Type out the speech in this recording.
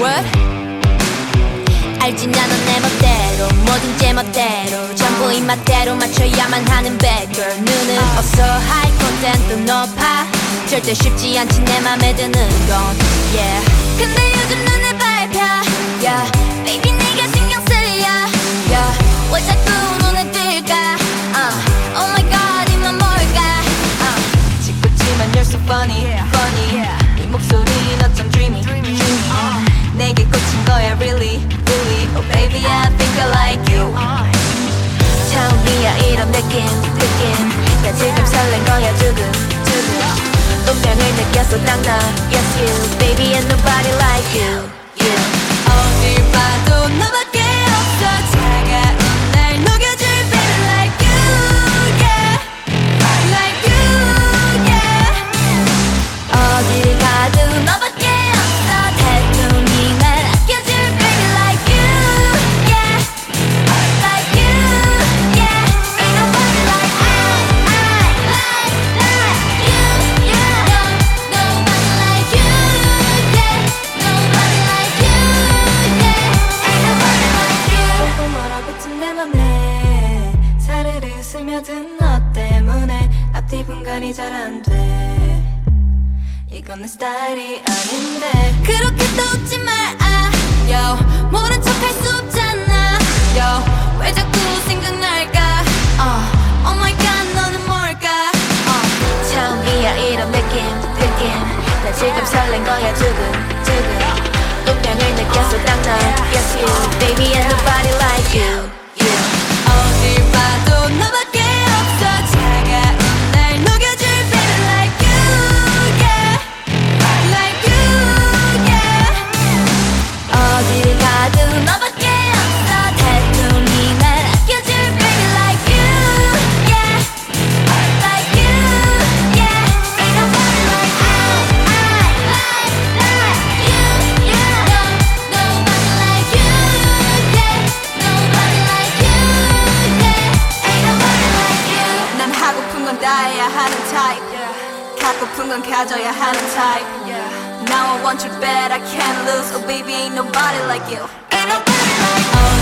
What? 알지 나는 내 멋대로 모든 제 멋대로 전부 입맛대로 맞춰야만 하는 bad 눈은 uh. 없어 high 콘텐도 높아. 절대 쉽지 않지 내 맘에 드는 건. Yeah. 근데 요즘 눈에 밟혀. Yeah. Baby 처음이야 이런 느낌 느낌 나 지금 설렌 거야 두근 두근. 운명을 느꼈어 딱나 Yes you. Baby and nobody like you. You 어딜 봐도 너 맘에 사르르 스며든 너 때문에 앞뒤 분간이 잘 안 돼. 이건 내 스타일이 아닌데. 그렇게 또 웃지 마. 아, yo. 모른 척 할 수 없잖아. yo. 왜 자꾸 생각날까? uh, Oh my god 너는 뭘까? uh. 처음이야 이런 느낌 느낌. 나 지금 설렌 거야 두근 두근. 운명을 느꼈어 딱나 Yes you baby and nobody like you 해야 하는 타입 갖고픈 건 가져야 하는 타입 Now I want you bad I can't lose Oh baby ain't nobody like you ain't nobody like 어딜 봐도 너밖에